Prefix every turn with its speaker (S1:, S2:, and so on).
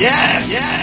S1: Yes. Yes.